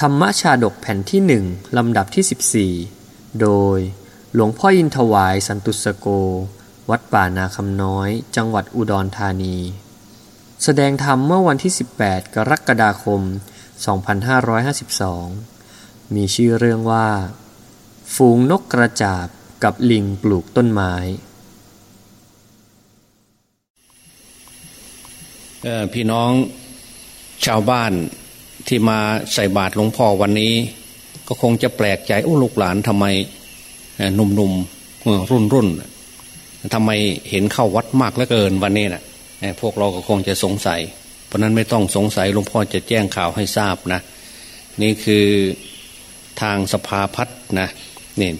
ธรรมชาดกแผ่นที่หนึ่งลำดับที่ 14 โดยหลวงพ่ออินถวายสันตุสโก วัดป่านาคำน้อย จังหวัดอุดรธานี แสดงธรรมเมื่อวันที่ 18 กรกฎาคม 2552 มีชื่อเรื่องว่า ฝูงนกกระจาบกับลิงปลูกต้นไม้พี่น้องชาวบ้าน ที่มาใส่บาตรหลวงพ่อวันนี้ ก็คงจะแปลกใจโอ้ลูกหลานทำไมหนุ่มๆรุ่นรุ่นทำไมเห็นเข้าวัดมากเหลือเกินวันนี้นะ่ะพวกเราก็คงจะสงสัย เพราะนั้นไม่ต้องสงสัยหลวงพ่อจะแจ้งข่าวให้ทราบนะ นี่คือทางสภาพัฒนะนี่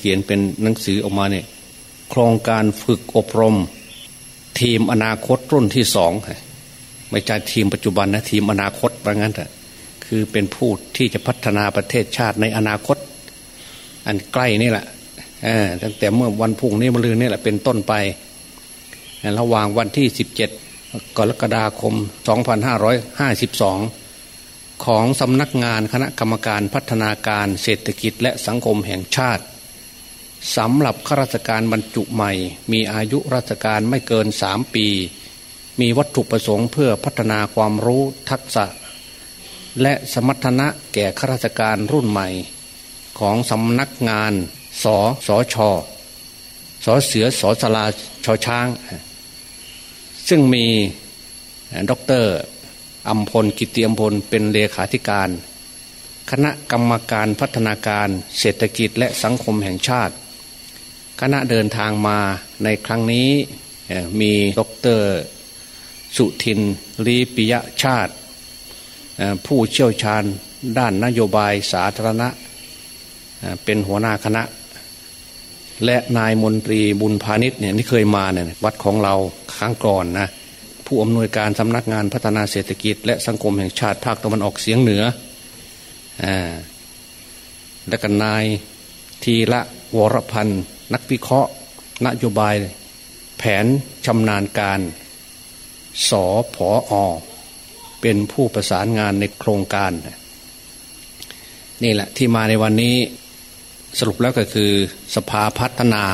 เขียนเป็นหนังสือออกมาเนี่ยโครงการฝึกอบรม ทีมอนาคตรุ่นที่สอง ไม่ใช่ทีมปัจจุบันนะทีมอนาคตว่างั้นแต่คือเป็นผู้ที่จะพัฒนาประเทศชาติในอนาคต อันใกล้นี่แหละตั้งแต่เมื่อวันพุ่งนี้มะรืนนี่แหละเป็นต้นไประหว่างวันที่ 17 กรกฎาคม 2552 ของสำนักงานคณะกรรมการพัฒนาการเศรษฐกิจและสังคมแห่งชาติสำหรับข้าราชการบรรจุใหม่ มีอายุราชการไม่เกินสามปี มีวัตถุประสงค์เพื่อพัฒนาความรู้ทักษะ และสมรรถนะแก่ข้าราชการรุ่นใหม่ ของสำนักงานสสชสเสือสสลาชอช้าง ซึ่งมีดรอัมพลกิติอัมพลเป็นเลขาธิการ คณะกรรมการพัฒนาการเศรษฐกิจและสังคมแห่งชาติ คณะเดินทางมาในครั้งนี้มีดร สุทินลีปิยชาติ ผู้เชี่ยวชาญด้านนโยบายสาธารณะ เป็นหัวหน้าคณะ และนายมนตรีบุญพาณิชย์เนี่ยที่เคยมาเนี่ยวัดของเราครั้งก่อนนะผู้อำนวยการสำนักงานพัฒนาเศรษฐกิจ และสังคมแห่งชาติภาคตะวันออกเฉียงเหนืออและกันนายทีละวรพันธ์นักวิเคราะห์ นโยบาย แผนชำนาญการ สอผออเป็นผู้ประสานงานในโครงการ นี่แหละที่มาในวันนี้สรุปแล้วก็คือสภาพัฒนา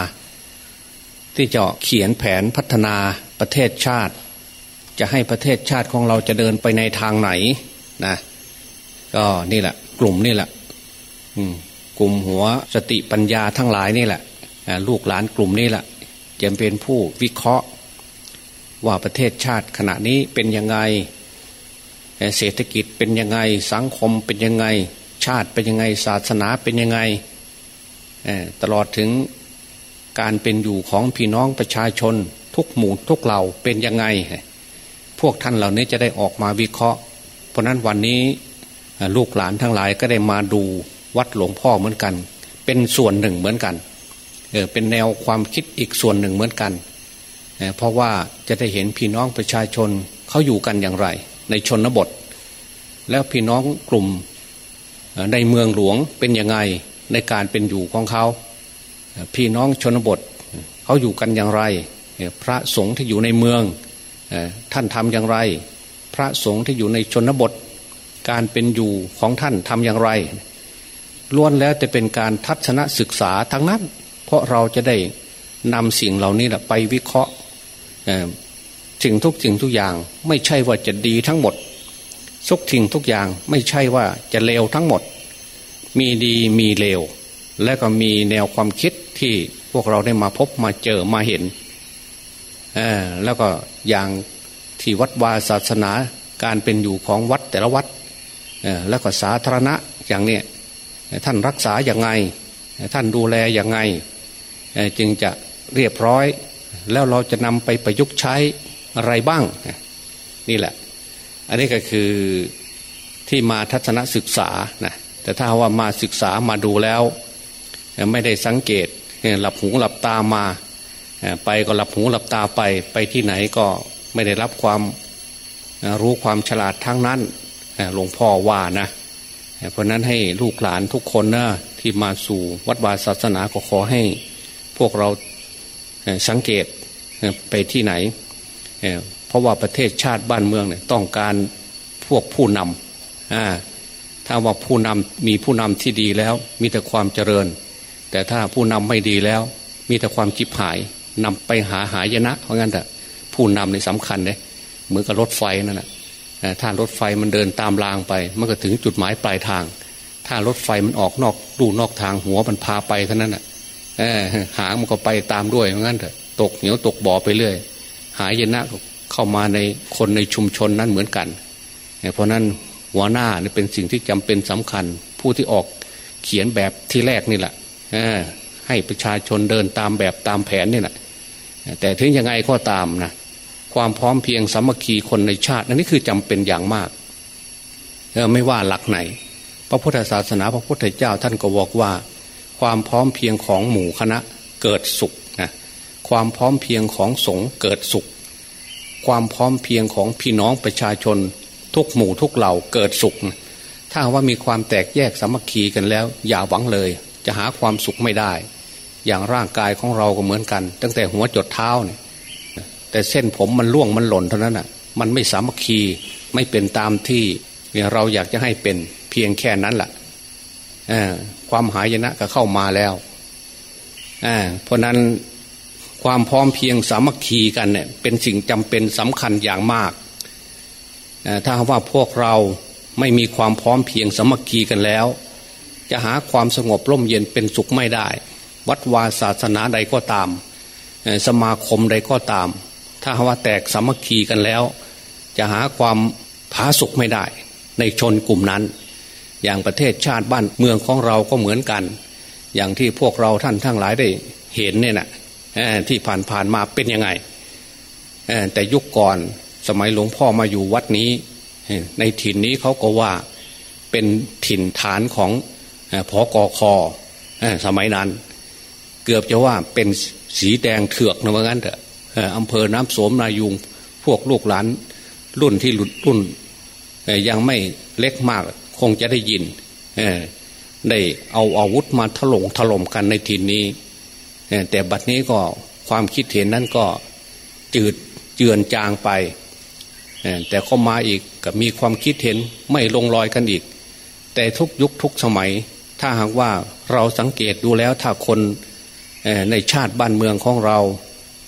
ที่จะเขียนแผนพัฒนาประเทศชาติ จะให้ประเทศชาติของเราจะเดินไปในทางไหนนะก็นี่แหละ กลุ่มนี่แหละกลุ่มหัวสติปัญญาทั้งหลายนี่แหละลูกหลานกลุ่มนี้แหละจะเป็นผู้วิเคราะห์ ว่าประเทศชาติขณะนี้เป็นยังไงเศรษฐกิจเป็นยังไงสังคมเป็นยังไง ชาติเป็นยังไงศาสนาเป็นยังไงตลอดถึงการเป็นอยู่ของพี่น้องประชาชนทุกหมู่ทุกเหล่าเป็นยังไง พวกท่านเหล่านี้จะได้ออกมาวิเคราะห์ เพราะนั้นวันนี้ลูกหลานทั้งหลายก็ได้มาดูวัดหลวงพ่อเหมือนกัน เป็นส่วนหนึ่งเหมือนกันเออเป็นแนวความคิดอีกส่วนหนึ่งเหมือนกัน เพราะว่าจะได้เห็นพี่น้องประชาชนเขาอยู่กันอย่างไร ในชนบท แล้วพี่น้องกลุ่มในเมืองหลวงเป็นยังไงในการเป็นอยู่ของเขา พี่น้องชนบทเขาอยู่กันอย่างไร พระสงฆ์ที่อยู่ในเมืองท่านทำอย่างไร พระสงฆ์ที่อยู่ในชนบท การเป็นอยู่ของท่านทำอย่างไรล้วนแล้วจะเป็นการทัศนศึกษาทั้งนั้น เพราะเราจะได้นำสิ่งเหล่านี้ไปวิเคราะห์ สิ่งทุกสิ่งทุกอย่างไม่ใช่ว่าจะดีทั้งหมดทุกสิ่งทุกอย่างไม่ใช่ว่าจะเลวทั้งหมด มีดีมีเลว และก็มีแนวความคิดที่พวกเราได้มาพบมาเจอมาเห็นแล้วก็อย่างที่วัดวาศาสนาการเป็นอยู่ของวัดแต่ละวัดแล้วก็สาธารณะอย่างเนี้ยท่านรักษาอย่างไง ท่านดูแลอย่างไง จึงจะเรียบร้อย แล้วเราจะนำไปประยุกต์ใช้อะไรบ้าง นี่แหละ อันนี้ก็คือที่มาทัศนศึกษานะแต่ถ้าว่ามาศึกษามาดูแล้ว ไม่ได้สังเกตหลับหูหลับตามา ไปก็หลับหูหลับตาไปไปที่ไหนก็ไม่ได้รับความรู้ความฉลาดทั้งนั้นหลวงพ่อว่านะ เพราะนั้นให้ลูกหลานทุกคนนะที่มาสู่วัดวาศาสนาก็ขอให้ พวกเรา สังเกตไปที่ไหน เพราะว่าประเทศชาติบ้านเมืองเนี่ยต้องการพวกผู้นำถ้าว่าผู้นำมีผู้นำที่ดีแล้ว มีแต่ความเจริญ แต่ถ้าผู้นำไม่ดีแล้ว มีแต่ความจิบหายนำไปหาหายนะ เพราะงั้นแต่ผู้นำในสำคัญเลยเหมือนกับรถไฟนั่นแหละถ้ารถไฟมันเดินตามรางไป มันก็ถึงจุดหมายปลายทาง ถ้ารถไฟมันออกนอกดูนอกทางหัวมันพาไปเท่านั้นแหะ หางมันก็ไปตามด้วยเพราะงั้นเถอะตกเหนียวตกบ่อไปเรื่อย หายนะเข้ามาในคนในชุมชนนั้นเหมือนกัน เพราะนั้นหัวหน้านี่เป็นสิ่งที่จำเป็นสำคัญ ผู้ที่ออกเขียนแบบที่แรกนี่แหละให้ประชาชนเดินตามแบบตามแผนนี่แหละแต่ถึงยังไงก็ตามนะความพร้อมเพียงสามัคคีคนในชาติอันนี้คือจำเป็นอย่างมากไม่ว่าหลักไหน พระพุทธศาสนาพระพุทธเจ้าท่านก็บอกว่า ความพร้อมเพียงของหมู่คณะเกิดสุขนะความพร้อมเพียงของสงฆ์เกิดสุข ความพร้อมเพียงของพี่น้องประชาชน ทุกหมู่ทุกเหล่าเกิดสุข ถ้าว่ามีความแตกแยกสามัคคีกันแล้ว อย่าหวังเลย จะหาความสุขไม่ได้ อย่างร่างกายของเราก็เหมือนกัน ตั้งแต่หัวจดเท้าเนี่ยแต่เส้นผมมันล่วงมันหล่นเท่านั้นอะมันไม่สามัคคีไม่เป็นตามที่เราอยากจะให้เป็นเพียงแค่นั้นแหละ ความหายนะก็เข้ามาแล้วเพราะนั้นความพร้อมเพียงสามัคคีกันเนี่ยเป็นสิ่งจำเป็นสำคัญอย่างมาก ถ้าว่าพวกเราไม่มีความพร้อมเพียงสามัคคีกันแล้ว จะหาความสงบร่มเย็นเป็นสุขไม่ได้ วัดวาศาสนาใดก็ตาม สมาคมใดก็ตาม ถ้าว่าแตกสามัคคีกันแล้ว จะหาความผาสุขไม่ได้ ในชนกลุ่มนั้น อย่างประเทศชาติบ้านเมืองของเราก็เหมือนกัน อย่างที่พวกเราท่านทั้งหลายได้เห็นเนี่ยนะที่ผ่านผ่านมาเป็นยังไงแต่ยุคก่อนสมัยหลวงพ่อมาอยู่วัดนี้ ในถิ่นนี้เขาก็ว่าเป็นถิ่นฐานของพอกอคอสมัยนั้น เกือบจะว่าเป็นสีแดงเถือกนะว่างั้นเถอะอำเภอน้ำโสมนายุงพวกลูกหลานรุ่นที่รุ่นยังไม่เล็กมาก คงจะได้ยินได้เอาอาวุธมาถล่มถล่มกันในถิ่นี้แต่บัดนี้ก็ความคิดเห็นนั้นก็จืดเจือนจางไปแต่เข้ามาอีกกับมีความคิดเห็นไม่ลงรอยกันอีก แต่ทุกยุคทุกสมัย ถ้าหากว่าเราสังเกตดูแล้วถ้าคนในชาติบ้านเมืองของเรา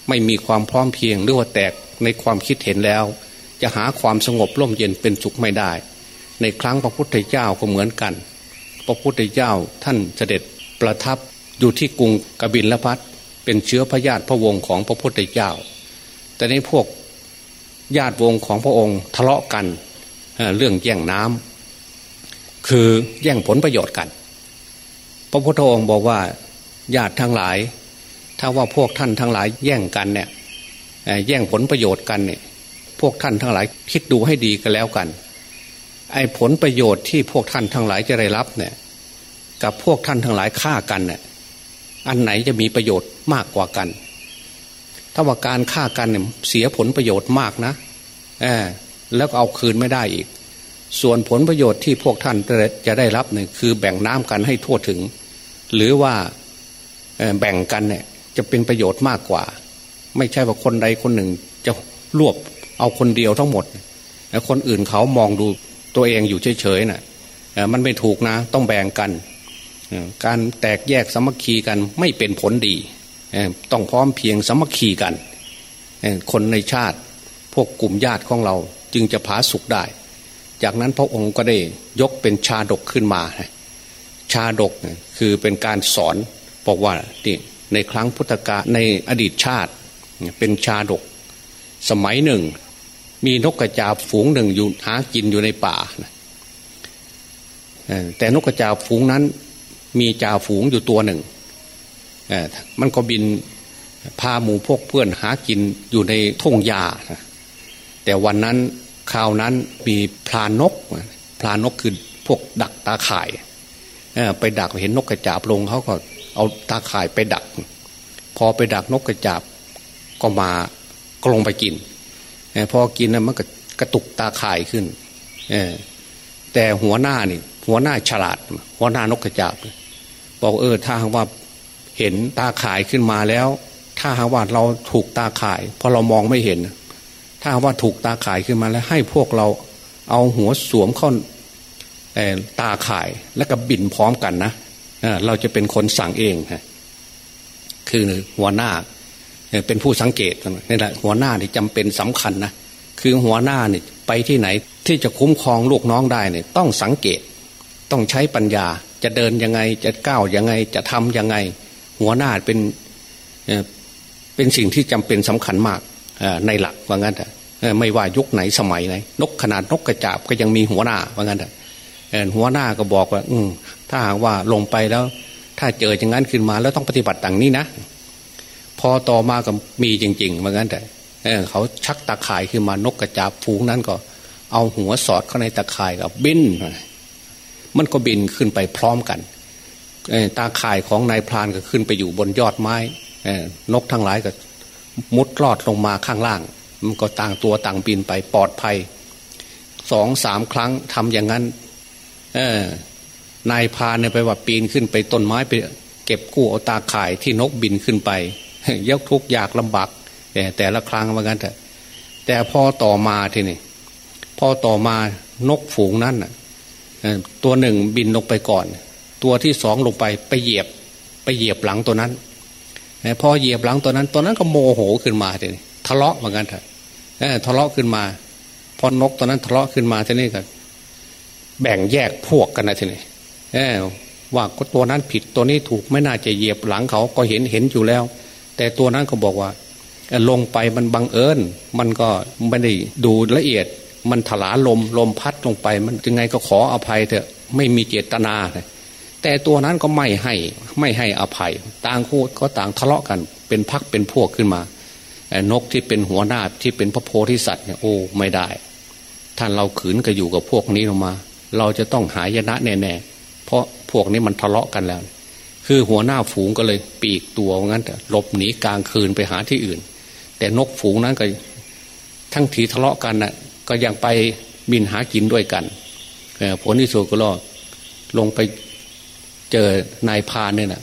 ไม่มีความพร้อมเพียงหรือว่าแตกในความคิดเห็นแล้ว จะหาความสงบร่มเย็นเป็นสุขไม่ได้ ในครั้งพระพุทธเจ้าก็เหมือนกัน พระพุทธเจ้าท่านเสด็จประทับอยู่ที่กรุงกบินละพัทเป็นเชื้อพระญาติพระวงศ์ของพระพุทธเจ้า แต่ในพวกญาติวงของพระองค์ทะเลาะกันเรื่องแย่งน้ำคือแย่งผลประโยชน์กัน พระพุทธองค์บอกว่าญาติทั้งหลาย ถ้าว่าพวกท่านทั้งหลายแย่งกันเนี่ยแย่งผลประโยชน์กันเนี่ยพวกท่านทั้งหลายคิดดูให้ดีกันแล้วกัน ไอ้ผลประโยชน์ที่พวกท่านทั้งหลายจะได้รับเนี่ย กับพวกท่านทั้งหลายฆ่ากันเนี่ยอันไหนจะมีประโยชน์มากกว่ากัน ถ้าว่าการฆ่ากันเนี่ยเสียผลประโยชน์มากนะอแล้วก็เอาคืนไม่ได้อีก ส่วนผลประโยชน์ที่พวกท่านจะได้รับเนี่ยคือแบ่งน้ำกันให้ทั่วถึง หรือว่าแบ่งกันเนี่ยจะเป็นประโยชน์มากกว่า ไม่ใช่ว่าคนใดคนหนึ่งจะรวบเอาคนเดียวทั้งหมดแต่คนอื่นเขามองดู ตัวเองอยู่เฉยๆนะ่ะมันไม่ถูกนะ ต้องแบ่งกัน การแตกแยกสมัคคีกันไม่เป็นผลดี ต้องพร้อมเพียงสมัคคีกัน คนในชาติพวกกลุ่มญาติของเราจึงจะผาสุกได้ จากนั้นพระองค์ก็ได้ยกเป็นชาดกขึ้นมา ชาดกคือเป็นการสอนบอกว่าในครั้งพุทธกาลในอดีตชาติเป็นชาดก สมัยหนึ่ง มีนกกระจาบฝูงหนึ่งอยู่หากินอยู่ในป่าแต่นกกระจาบฝูงนั้น มีจ่าฝูงอยู่ตัวหนึ่งมันก็บินพาหมูพวกเพื่อนหากินอยู่ในทุ่งหญ้าแต่วันนั้นคราวนั้นมีพลานกพลานกคือพวกดักตาข่ายไปดักเห็นนกกระจาบลงเขาก็เอาตาข่ายไปดัก พอไปดักนกกระจาบก็มาก็ลงไปกิน พอกินนะมันก็กระตุกตาข่ายขึ้นแต่หัวหน้านี่ หัวหน้าฉลาด หัวหน้านกกระจาบบอกเออถ้าหากว่าเห็นตาข่ายขึ้นมาแล้ว ถ้าหากว่าเราถูกตาข่ายเพราะเรามองไม่เห็น ถ้าหากว่าถูกตาข่ายขึ้นมาแล้ว ให้พวกเราเอาหัวสวมเข้าตาข่ายแล้วก็บินพร้อมกันนะเราจะเป็นคนสั่งเองคือหัวหน้า เป็นผู้สังเกตนี่แหละหัวหน้านี่จำเป็นสำคัญนะคือหัวหน้าเนี่ยไปที่ไหนที่จะคุ้มครองลูกน้องได้เนี่ยต้องสังเกต ต้องใช้ปัญญาจะเดินยังไงจะก้าวยังไงจะทำยังไง หัวหน้าเป็นเป็นสิ่งที่จำเป็นสำคัญมากในหลักว่างั้นไม่ว่ายุคไหนสมัยไหนนกขนาดนกกระจาบก็ยังมีหัวหน้าว่างั้นหัวหน้าก็บอกว่า อืถ้าหากว่าลงไปแล้ว ถ้าเจออย่างนั้นขึ้นมาแล้วต้องปฏิบัติต่างนี้นะ พอต่อมาก็มีจริงๆเหมือนกันแต่เขาชักตาข่ายขึ้นมานกกระจาบฝูงนั้นก็ เอาหัวสอดเข้าในตาข่ายกับบินมันก็บินขึ้นไปพร้อมกันตาข่ายของนายพรานก็ขึ้นไปอยู่บนยอดไม้นกทั้งหลายก็ มุดลอดลงมาข้างล่าง มันก็ต่างตัวต่างบินไปปลอดภัยสองสามครั้งทำอย่างนั้นนายพานเนี่ยไปว่าปีนขึ้นไปต้นไม้ไป เก็บกู้เอาตาข่ายที่นกบินขึ้นไป ยกทุกยากลำบากแต่แต่ละครั้งว่างั้นแต่แต่พอต่อมาทีนี่พอต่อมานกฝูงนั้นตัวหนึ่งบินลงไปก่อน ตัวที่สองลงไปไปเหยียบ ไปเหยียบหลังตัวนั้นพอเหยียบหลังตัวนั้นตัวนั้นก็โมโหขึ้นมาทีนี้ทะเลาะเหมือนกันเถอะทะเลาะขึ้นมา พอนกตัวนั้นทะเลาะขึ้นมาทีนี้ก็แบ่งแยกพวกกันนะทีนี้ว่าตัวนั้นผิดตัวนี้ถูกไม่น่าจะเหยียบหลังเขาก็เห็นเห็นอยู่แล้ว แต่ตัวนั้นก็บอกว่า ลงไปมันบังเอิญ มันก็ไม่ได้ดูละเอียด มันถลาลมลมพัดลงไป มันยังไงก็ขออภัยเถอะไม่มีเจตนาแต่ตัวนั้นก็ไม่ให้ไม่ให้อภัย ต่างคู่ก็ต่างทะเลาะกัน เป็นพักเป็นพวกขึ้นมานกที่เป็นหัวหน้าที่เป็นพระโพธิสัตว์เนี่ยโอ้ไม่ได้ ท่านเราขืนก็อยู่กับพวกนี้ลงมา เราจะต้องหายนะแน่ๆเพราะพวกนี้มันทะเลาะกันแล้ว คือหัวหน้าฝูงก็เลยปีกตัวงั้นแต่หลบหนีกลางคืนไปหาที่อื่น แต่นกฝูงนั้นก็ ทั้งทีทะเลาะกันนะ่ะ ก็ยังไปบินหากินด้วยกันผลที่สุดก็รอลงไปเจอนายพานเนี่ยนะ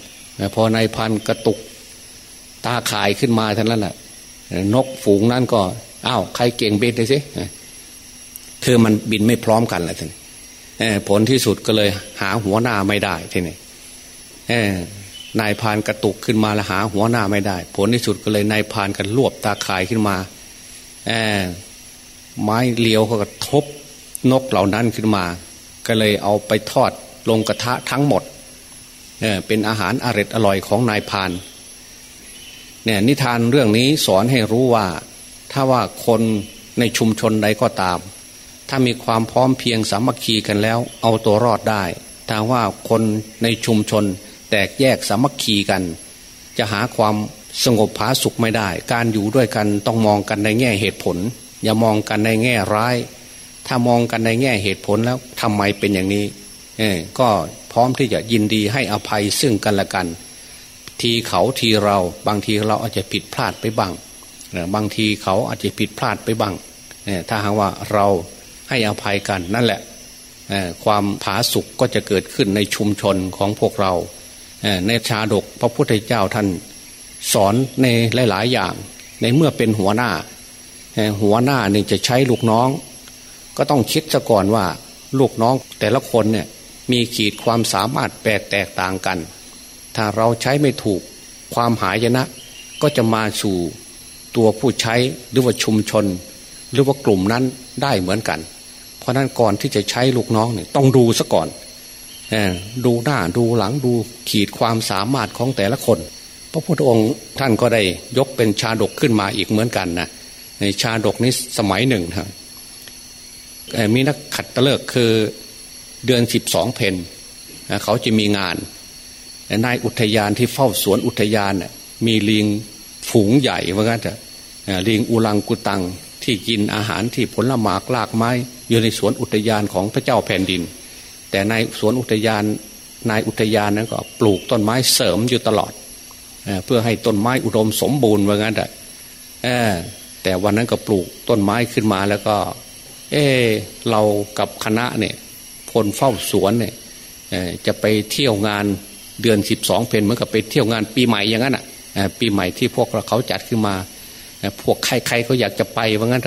พอนายพานกระตุกตาขายขึ้นมาท่านนั้นแหละนกฝูงนั้นก็อ้าวใครเก่งบินเลยสิคือมันบินไม่พร้อมกันแหละท่านผลที่สุดก็เลยหาหัวหน้าไม่ได้ทีนี้ นายพานกระตุกขึ้นมาแล้วหาหัวหน้าไม่ได้ ผลที่สุดก็เลยนายพานกันรวบตาข่ายขึ้นมาไม้เลียวเขาก็ทบนกเหล่านั้นขึ้นมา ก็เลยเอาไปทอดลงกระทะทั้งหมดเเป็นอาหารอร่อยอร่อยของนายพานเนี่ยนิทานเรื่องนี้สอนให้รู้ว่า ถ้าว่าคนในชุมชนใดก็ตาม ถ้ามีความพร้อมเพียงสามัคคีกันแล้ว เอาตัวรอดได้ถ้าว่าคนในชุมชน แตกแยกสามัคคีกัน จะหาความสงบผาสุขไม่ได้ การอยู่ด้วยกันต้องมองกันในแง่เหตุผล อย่ามองกันในแง่ร้าย ถ้ามองกันในแง่เหตุผลแล้วทำไมเป็นอย่างนี้เอก็พร้อมที่จะยินดีให้อภัยซึ่งกันและกัน ทีเขาทีเราบางทีเราอาจจะผิดพลาดไปบ้างบางทีเขาอาจจะผิดพลาดไปบ้างถ้าหากว่าเราให้อภัยกันนั่นแหละความผาสุกก็จะเกิดขึ้นในชุมชนของพวกเรา ในชาดกพระพุทธเจ้าท่านสอนในหลาย ๆ อย่าง ในเมื่อเป็นหัวหน้า หัวหน้านึ่จะใช้ลูกน้อง ก็ต้องคิดซะก่อนว่าลูกน้องแต่ละคนเนี่ยมีขีดความสามารถแปลกแตกต่างกัน ถ้าเราใช้ไม่ถูกความหายนะ ก็จะมาสู่ตัวผู้ใช้หรือว่าชุมชน หรือว่ากลุ่มนั้นได้เหมือนกัน เพราะนั้นก่อนที่จะใช้ลูกน้องเนี่ยต้องดูซะก่อน ดูหน้าดูหลังดูขีดความสามารถของแต่ละคน พระพุทธองค์ท่านก็ได้ยกเป็นชาดกขึ้นมาอีกเหมือนกันนะในชาดกนี้สมัยหนึ่งครับมีนักขัดตะเลิกคือเดือนสิบสองเพนเขาจะมีงานนายอุทยานที่เฝ้าสวนอุทยานมีลิงฝูงใหญ่ว่างั้นจะลิงอุลังกุตังที่กินอาหารที่ผลหมากลากไม้อยู่ในสวนอุทยานของพระเจ้าแผ่นดิน แต่ในสวนอุทยานนายอุทยานนั้นก็ปลูกต้นไม้เสริมอยู่ตลอดเพื่อให้ต้นไม้อุดมสมบูรณ์ว่างั้นแต่แต่วันนั้นก็ปลูกต้นไม้ขึ้นมาแล้วก็ เออเรากับคณะเนี่ยพลเฝ้าสวนเนี่ยจะไปเที่ยวงานเดือนสิบสองเพนเหมือนกับไปเที่ยวงานปีใหม่อย่างนั้นอะปีใหม่ที่พวกเราเขาจัดขึ้นมา พวกใครๆเขาอยากจะไปว่างั้น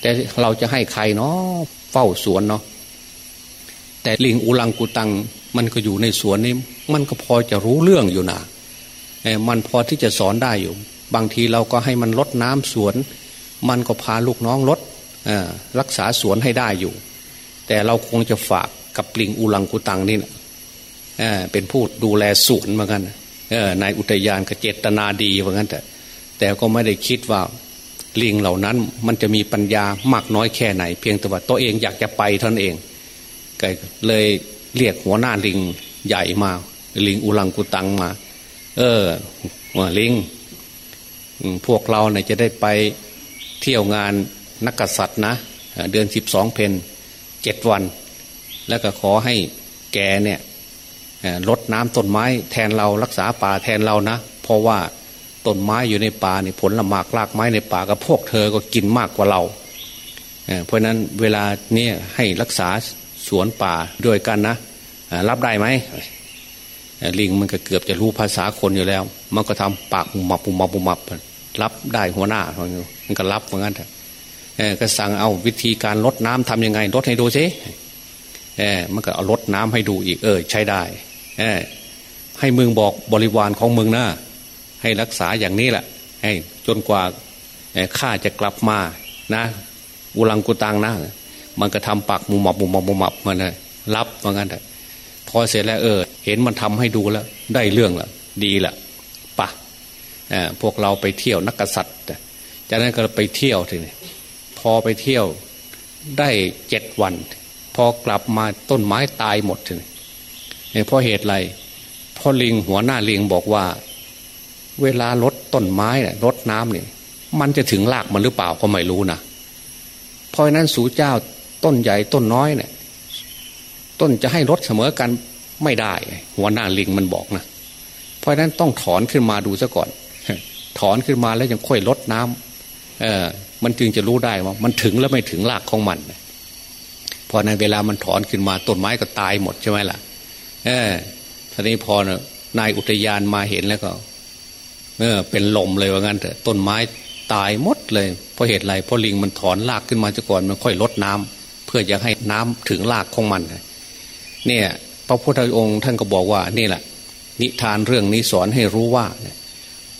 แต่เราจะให้ใครเนาะเฝ้าสวนเนาะ แต่ลิงอุลังกุตัง มันก็อยู่ในสวนนี้ มันก็พอจะรู้เรื่องอยู่นะมันพอที่จะสอนได้อยู่ บางทีเราก็ให้มันลดน้ำสวน มันก็พาลูกน้องลดรักษาสวนให้ได้อยู่ แต่เราคงจะฝากกับลิงอุลังกุตังนี่นะเป็นผู้ดูแลสวนเหมือนกันนายอุทยานก็เจตนาดีเหมือนกันแต่แต่ก็ไม่ได้คิดว่าลิงเหล่านั้นมันจะมีปัญญามากน้อยแค่ไหน เพียงแต่ว่าตัวเองอยากจะไปท่านเอง เลยเรียกหัวหน้าลิงใหญ่มา ลิงอุลังกุตังมา เออว่าลิงพวกเราเนี่ยจะได้ไปเที่ยวงานนักกษัตริย์นะ เดือนสิบสองเพนเจ็ดวัน แล้วก็ขอให้แกเนี่ยลดน้ำต้นไม้แทนเรารักษาป่าแทนเรานะ เพราะว่าต้นไม้อยู่ในป่านี่ผลละหมากรากไม้ในป่ากับพวกเธอก็กินมากกว่าเราเพราะนั้นเวลาเนี่ยให้รักษา สวนป่าด้วยกันนะรับได้ไหมลิงมันก็เกือบจะรู้ภาษาคนอยู่แล้ว มันก็ทำปากมุมับมุมับมุมับรับได้หัวหน้ามันก็รับเหมือนกันก็สั่งเอาวิธีการลดน้ำทํำยังไงลดให้ดูซิมันก็เอาลดน้ำให้ดูอีกเออใช้ได้ให้มึงบอกบริวารของมึงนะให้รักษาอย่างนี้แหละให้จนกว่าข้าจะกลับมานะอุลังกุตังนะ มันก็ทำปากมุมหมับมุมหมับมุมหมับมันนะรับว่างั้นแต่พอเสร็จแล้วเออ เห็นมันทำให้ดูแล้ว ได้เรื่องละดีละปะพวกเราไปเที่ยวนักกษัตริย์จากนั้นก็ไปเที่ยวทีนี้พอไปเที่ยวได้เจ็ดวัน พอกลับมาต้นไม้ตายหมดทีนี้เพราะเหตุไรพ่อลิงหัวหน้าลิงบอกว่า เวลาลดต้นไม้เนี่ยลดน้ำเนี่ยมันจะถึงรากมันหรือเปล่าก็ไม่รู้นะเพราะนั้นสูเจ้า ต้นใหญ่ต้นน้อยเนี่ยต้นจะให้ลดเสมอกันไม่ได้ หัวหน้าลิงมันบอกนะเพราะนั้นต้องถอนขึ้นมาดูซะก่อน ถอนขึ้นมาแล้วยังค่อยลดน้ำเออมันจึงจะรู้ได้ว่า มันถึงแล้วไม่ถึงรากของมันพอในเวลามันถอนขึ้นมาต้นไม้ก็ตายหมดใช่ไหมล่ะ เออทีนี้พอนะนายอุทยานมาเห็นแล้วก็ เออ เป็นลมเลยว่างั้นแต่ต้นไม้ตายหมดเลยเพราะเหตุไรเพราะลิงมันถอนรากขึ้นมาจะก่อนมันค่อยลดน้ำเพื่อจะให้น้ำถึงรากของมัน เนี่ย พระพุทธองค์ท่านก็บอกว่านี่แหละ นิทานเรื่องนี้สอนให้รู้ว่า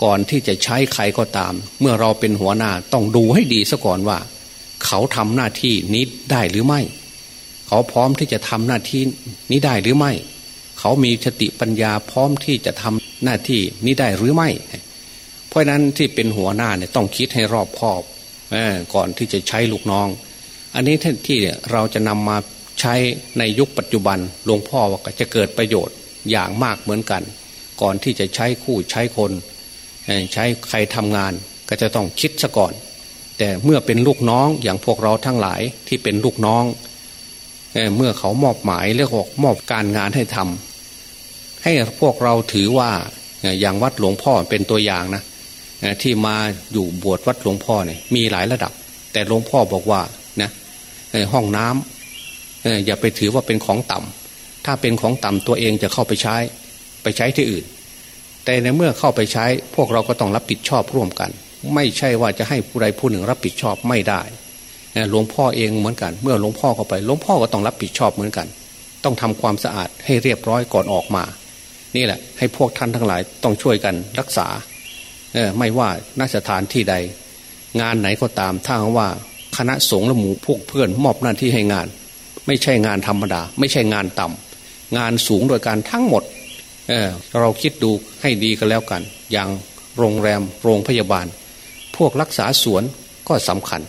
ก่อนที่จะใช้ใครก็ตาม เมื่อเราเป็นหัวหน้าต้องดูให้ดีซะก่อนว่า เขาทำหน้าที่นี้ได้หรือไม่ เขาพร้อมที่จะทำหน้าที่นี้ได้หรือไม่ เขามีสติปัญญาพร้อมที่จะทำหน้าที่นี้ได้หรือไม่ เพราะนั้นที่เป็นหัวหน้าเนี่ยต้องคิดให้รอบคอบก่อนที่จะใช้ลูกน้อง อันนี้ที่เราจะนำมาใช้ในยุคปัจจุบันหลวงพ่อว่าจะเกิดประโยชน์อย่างมากเหมือนกัน ก่อนที่จะใช้คู่ใช้คนใช้ใครทำงานก็จะต้องคิดซะก่อน แต่เมื่อเป็นลูกน้องอย่างพวกเราทั้งหลายที่เป็นลูกน้องเมื่อเขามอบหมายเรียกว่ามอบการงานให้ทำให้พวกเราถือว่าอย่างวัดหลวงพ่อเป็นตัวอย่างนะที่มาอยู่บวชวัดหลวงพ่อเนี่ยมีหลายระดับ แต่หลวงพ่อบอกว่า ห้องน้ำอย่าไปถือว่าเป็นของต่ำถ้าเป็นของต่ำตัวเองจะเข้าไปใช้ ไปใช้ที่อื่น แต่ในเมื่อเข้าไปใช้ พวกเราก็ต้องรับผิดชอบร่วมกัน ไม่ใช่ว่าจะให้ผู้ใดผู้หนึ่งรับผิดชอบไม่ได้หลวงพ่อเองเหมือนกัน เมื่อหลวงพ่อเข้าไปหลวงพ่อก็ต้องรับผิดชอบเหมือนกัน ต้องทำความสะอาดให้เรียบร้อยก่อนออกมา นี่แหละ ให้พวกท่านทั้งหลายต้องช่วยกันรักษาไม่ว่านัสถานที่ใด งานไหนก็ตามถ้าว่า คณะสงฆ์และหมู่พวกเพื่อนมอบหน้าที่ให้งาน ไม่ใช่งานธรรมดา ไม่ใช่งานต่ำงานสูงโดยการทั้งหมดเเราคิดดูให้ดีกันแล้วกัน อย่างโรงแรมโรงพยาบาล พวกรักษาสวนก็สำคัญ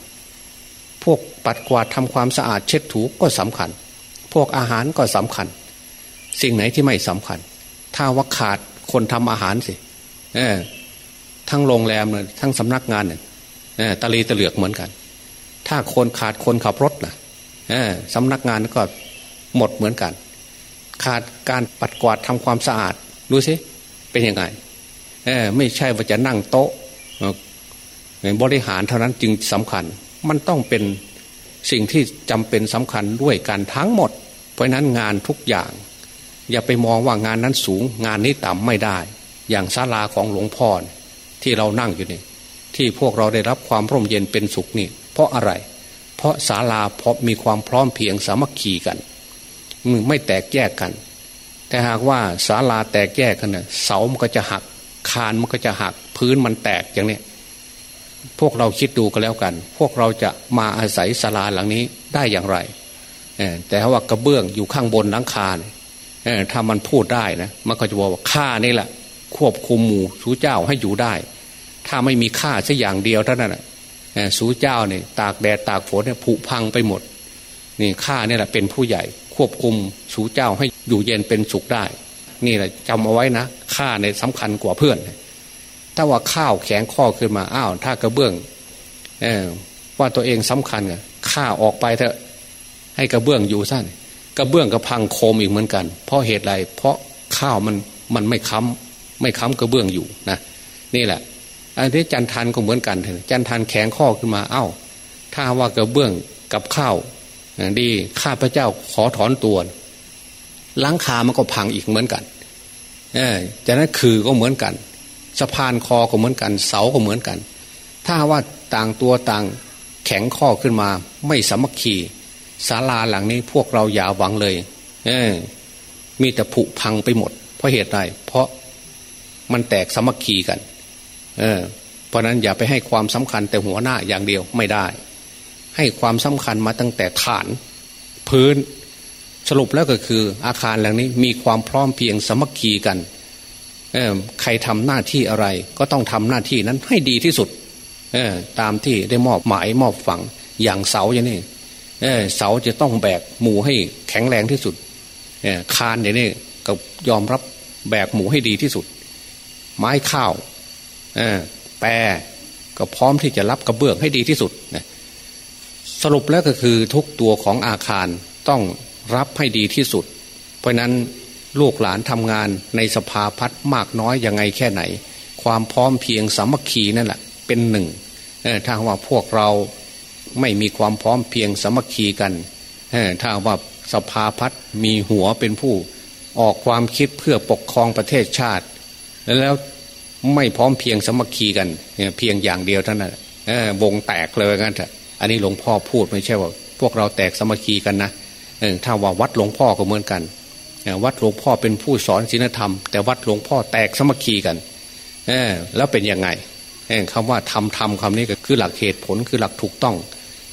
พวกปัดกวาดทำความสะอาดเช็ดถูก็สำคัญ พวกอาหารก็สำคัญ สิ่งไหนที่ไม่สำคัญ ถ้าว่าขาดคนทำอาหารสิทั้งโรงแรมเลยทั้งสำนักงานเนี่ยตะลีตะเหลือกเหมือนกัน ถ้าคนขาดคนขับรถนะสำนักงานก็หมดเหมือนกัน ขาดการปัดกวาดทำความสะอาดดูสิเป็นยังไงไม่ใช่ว่าจะนั่งโต๊ะบริหารเท่านั้นจึงสำคัญ มันต้องเป็นสิ่งที่จำเป็นสำคัญด้วยกันทั้งหมด เพราะนั้นงานทุกอย่าง อย่าไปมองว่างานนั้นสูง งานนี้ต่ำไม่ได้ อย่างศาลาของหลวงพ่อที่เรานั่งอยู่นี่ที่พวกเราได้รับความร่มเย็นเป็นสุขนี่ เพราะอะไร เพราะศาลาเพราะมีความพร้อมเพียงสามัคคีกันไม่แตกแยกกัน แต่หากว่าศาลาแตกแยกกันเนี่ยเสามันก็จะหัก คานมันก็จะหัก พื้นมันแตกอย่างนี้พวกเราคิดดูก็แล้วกัน พวกเราจะมาอาศัยศาลาหลังนี้ได้อย่างไรแต่ว่ากระเบื้องอยู่ข้างบนหลังคาถ้ามันพูดได้นะมันก็จะบอกว่าข้านี่แหละ ควบคุมหมู่สูเจ้าให้อยู่ได้ ถ้าไม่มีข้าสักอย่างเดียวเท่านั้น สูเจ้าเนี่ยตากแดดตากฝนเนี่ยผุพังไปหมดนี่ข้าเนี่ยแหละเป็นผู้ใหญ่ควบคุมสูเจ้าให้อยู่เย็นเป็นสุขได้ นี่แหละจำเอาไว้นะข้าในสำคัญกว่าเพื่อน ถ้าว่าข้าวแข็งข้อขึ้นมาอ้าว ถ้ากระเบื้องอว่าตัวเองสำคัญไงข้าออกไปเถอะให้กระเบื้องอยู่สั้นกระเบื้องกระพังโคมอีกเหมือนกัน เพราะเหตุไรเพราะข้าวมันมันไม่ค้ำไม่ค้ำกระเบื้องอยู่นะนี่แหละ อันนี้จันทันก็เหมือนกันจันทันแข็งข้อขึ้นมาเอา้า ถ้าว่ากระเบื้องกับข้าวดีข้าพระเจ้าขอถอนตัวล้างคามันก็พังอีกเหมือนกันเออจากนั้นคือก็เหมือนกันสะพานคอก็เหมือนกัน เสาก็เหมือนกัน ถ้าว่าต่างตัวต่างแข็งข้อขึ้นมา ไม่สามัคคีศาลาหลังนี้พวกเราอย่าหวังเลย เออ มีแต่ผุพังไปหมด เพราะเหตุใดเพราะมันแตกสามัคคีกัน เออเพราะนั้นอย่าไปให้ความสำคัญแต่หัวหน้าอย่างเดียวไม่ได้ ให้ความสำคัญมาตั้งแต่ฐานพื้นสรุปแล้วก็คืออาคารหลังนี้มีความพร้อมเพียงสมัคคีกันใครทำหน้าที่อะไร ก็ต้องทำหน้าที่นั้นให้ดีที่สุดตามที่ได้มอบหมายมอบฝังอย่างเสาอย่างนี้เสาจะต้องแบกหมูให้แข็งแรงที่สุดคานอย่างนี้ก็ยอมรับแบกหมูให้ดีที่สุด ไม้ข้าว แปรก็พร้อมที่จะรับกระเบื้องให้ดีที่สุดสรุปแล้วก็คือทุกตัวของอาคารต้องรับให้ดีที่สุด เพราะนั้นลูกหลานทำงานในสภาพัฒมากน้อยยังไงแค่ไหน ความพร้อมเพียงสามัคคีนั่นแหละเป็นหนึ่งถ้าว่าพวกเราไม่มีความพร้อมเพียงสามัคคีกันถ้าว่าสภาพัฒมีหัวเป็นผู้ ออกความคิดเพื่อปกครองประเทศชาติ แล้ว ไม่พร้อมเพียงสมัคคีกันเพียงอย่างเดียวเท่านั้นวงแตกเลยงั้นเถอะอันนี้หลวงพ่อพูดไม่ใช่ว่า พวกเราแตกสมัคคีกันนะถ้าว่าวัดหลวงพ่อก็เหมือนกันวัดหลวงพ่อเป็นผู้สอนศีลธรรม แต่วัดหลวงพ่อแตกสมัคคีกันแล้วเป็นยังไงคำว่าทำทำคำนี้ก็คือหลักเหตุผลคือหลักถูกต้อง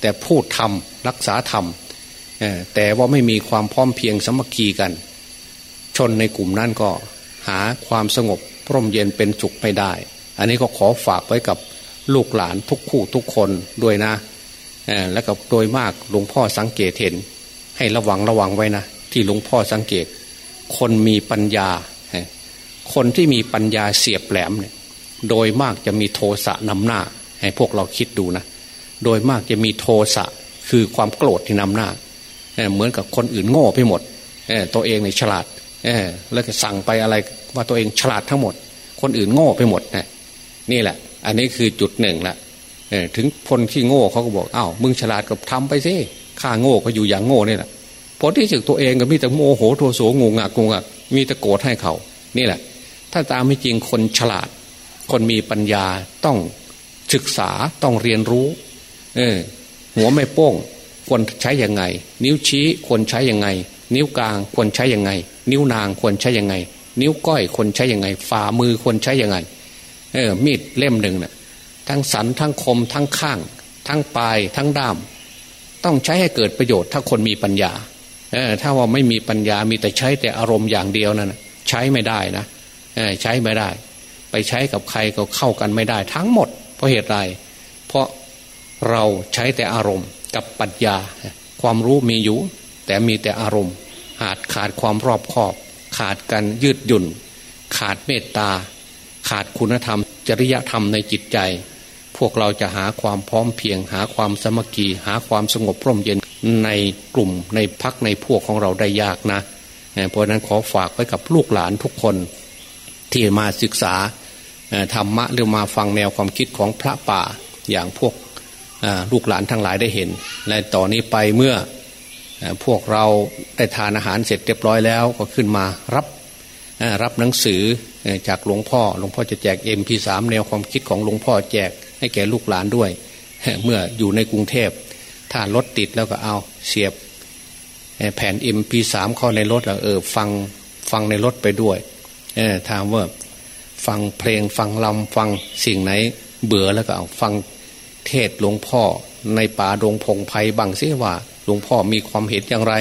แต่พูดทำรักษาธรรมแต่ว่าไม่มีความพร้อมเพียงสมัคคีกัน ชนในกลุ่มนั้นก็หาความสงบ ร่มเย็นเป็นสุขไม่ได้ อันนี้ก็ขอฝากไว้กับลูกหลานทุกคู่ทุกคนด้วยนะและกับโดยมากหลวงพ่อสังเกตเห็น ให้ระวังระวังไว้นะ ที่หลวงพ่อสังเกต คนมีปัญญา คนที่มีปัญญาเสียบแหลมเนี่ยโดยมากจะมีโทสะนำหน้า ให้พวกเราคิดดูนะ โดยมากจะมีโทสะคือความโกรธที่นำหน้า เหมือนกับคนอื่นโง่ไปหมดตัวเองในฉลาด แล้วก็สั่งไปอะไรว่าตัวเองฉลาดทั้งหมด คนอื่นโง่ไปหมดนะนี่แหละ อันนี้คือจุดหนึ่งละถึงคนที่โง่เขาก็บอกอ้าวมึงฉลาดก็ทำไปสิข้าโง่ก็อยู่อย่างโง่นี่แหละผลที่สึกตัวเองก็มีแต่โมโหโทโสงงงักงงักมีแต่โกรธให้เขานี่แหละ ถ้าตามไม่จริงคนฉลาด คนมีปัญญาต้องศึกษาต้องเรียนรู้ เออ หัวไม่โป้ง ควรใช้ยังไง นิ้วชี้ควรใช้ยังไง นิ้วกลางควรใช้ยังไง นิ้วนางควรใช้ยังไง นิ้วก้อยควรใช้ยังไง ฝ่ามือควรใช้ยังไง เออ มีดเล่มหนึ่งนะ่ะ ทั้งสันทั้งคม ทั้งข้าง ทั้งปลายทั้งด้าม ต้องใช้ให้เกิดประโยชน์ ถ้าคนมีปัญญา เออ ถ้าว่าไม่มีปัญญามีแต่ใช้แต่อารมณ์อย่างเดียวนั่นใช้ไม่ได้นะเออใช้ไม่ได้ ไปใช้กับใครก็เข้ากันไม่ได้ ทั้งหมด เพราะเหตุไร เพราะเราใช้แต่อารมณ์กับปัญญา ความรู้มีอยู่ แต่มีแต่อารมณ์ ขาดขาดความรอบคอบ ขาดการยืดหยุ่น ขาดเมตตา ขาดคุณธรรม จริยธรรมในจิตใจ พวกเราจะหาความพร้อมเพียง หาความสมัคคีหาความสงบร่มเย็นในกลุ่มในพักในพวกของเราได้ยากนะเพราะนั้นขอฝากไว้กับลูกหลานทุกคน ที่มาศึกษาธรรมะหรือมาฟังแนวความคิดของพระป่าอย่างพวกลูกหลานทั้งหลายได้เห็น และต่อนนี้ไปเมื่อ พวกเราได้ทานอาหารเสร็จเรียบร้อยแล้วก็ขึ้นมารับรับหนังสือจากหลวงพ่อหลวงพ่อจะแจกเอ็มพีสามแนวความคิดของหลวงพ่อแจกให้แก่ลูกหลานด้วย เมื่ออยู่ในกรุงเทพ ถ้ารถติดแล้วก็เอาเสียบแผ่น MP3 เข้าในรถแล้วเออฟังฟังในรถไปด้วยถามว่าฟังเพลงฟังลำฟังสิ่งไหนเบื่อแล้วก็เอาฟังเทศหลวงพ่อในป่าดงพงไพ่บังซิว่า หลวงพ่อมีความเห็นอย่างไร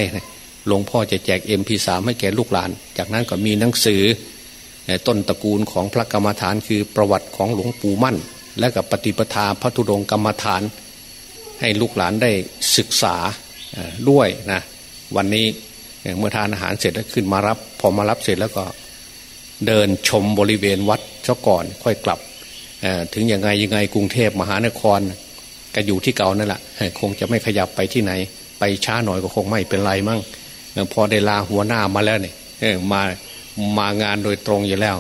หลวงพ่อจะแจก MP3 ให้แก่ลูกหลาน จากนั้นก็มีหนังสือต้นตระกูลของพระกรรมฐานคือประวัติของหลวงปู่มั่น และกับปฏิปทาพระธุดงกรรมฐาน ให้ลูกหลานได้ศึกษาด้วยนะวันนี้เมื่อทานอาหารเสร็จแล้วขึ้นมารับ พอมารับเสร็จแล้วก็เดินชมบริเวณวัดเจ้าก่อนค่อยกลับถึงยังไงยังไงกรุงเทพมหานครก็อยู่ที่เก่านั่นแหละคงจะไม่ขยับไปที่ไหน ไปช้าหน่อยก็คงไม่เป็นไรมั่งพอได้ลาหัวหน้ามาแล้วเนี่ยมามางานโดยตรงอยู่แล้ว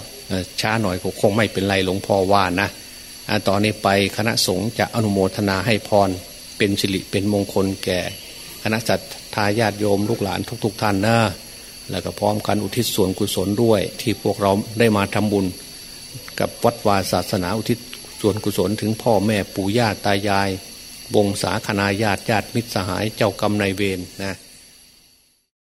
ช้าหน่อยก็คงไม่เป็นไรหลวงพ่อว่านะตอนนี้ไปคณะสงฆ์จะอนุโมทนาให้พรเป็นสิริเป็นมงคลแก่ คณะจัตทายาติโยมลูกหลานทุกๆท่านนะแล้วก็พร้อมกันอุทิศส่วนกุศลด้วย ที่พวกเราได้มาทำบุญ กับวัดวาศาสนาอุทิศส่วนกุศลถึงพ่อแม่ปู่ย่าตายาย วงศาคณาญาติญาติมิตรสหายเจ้ากรรมนายเวรนะ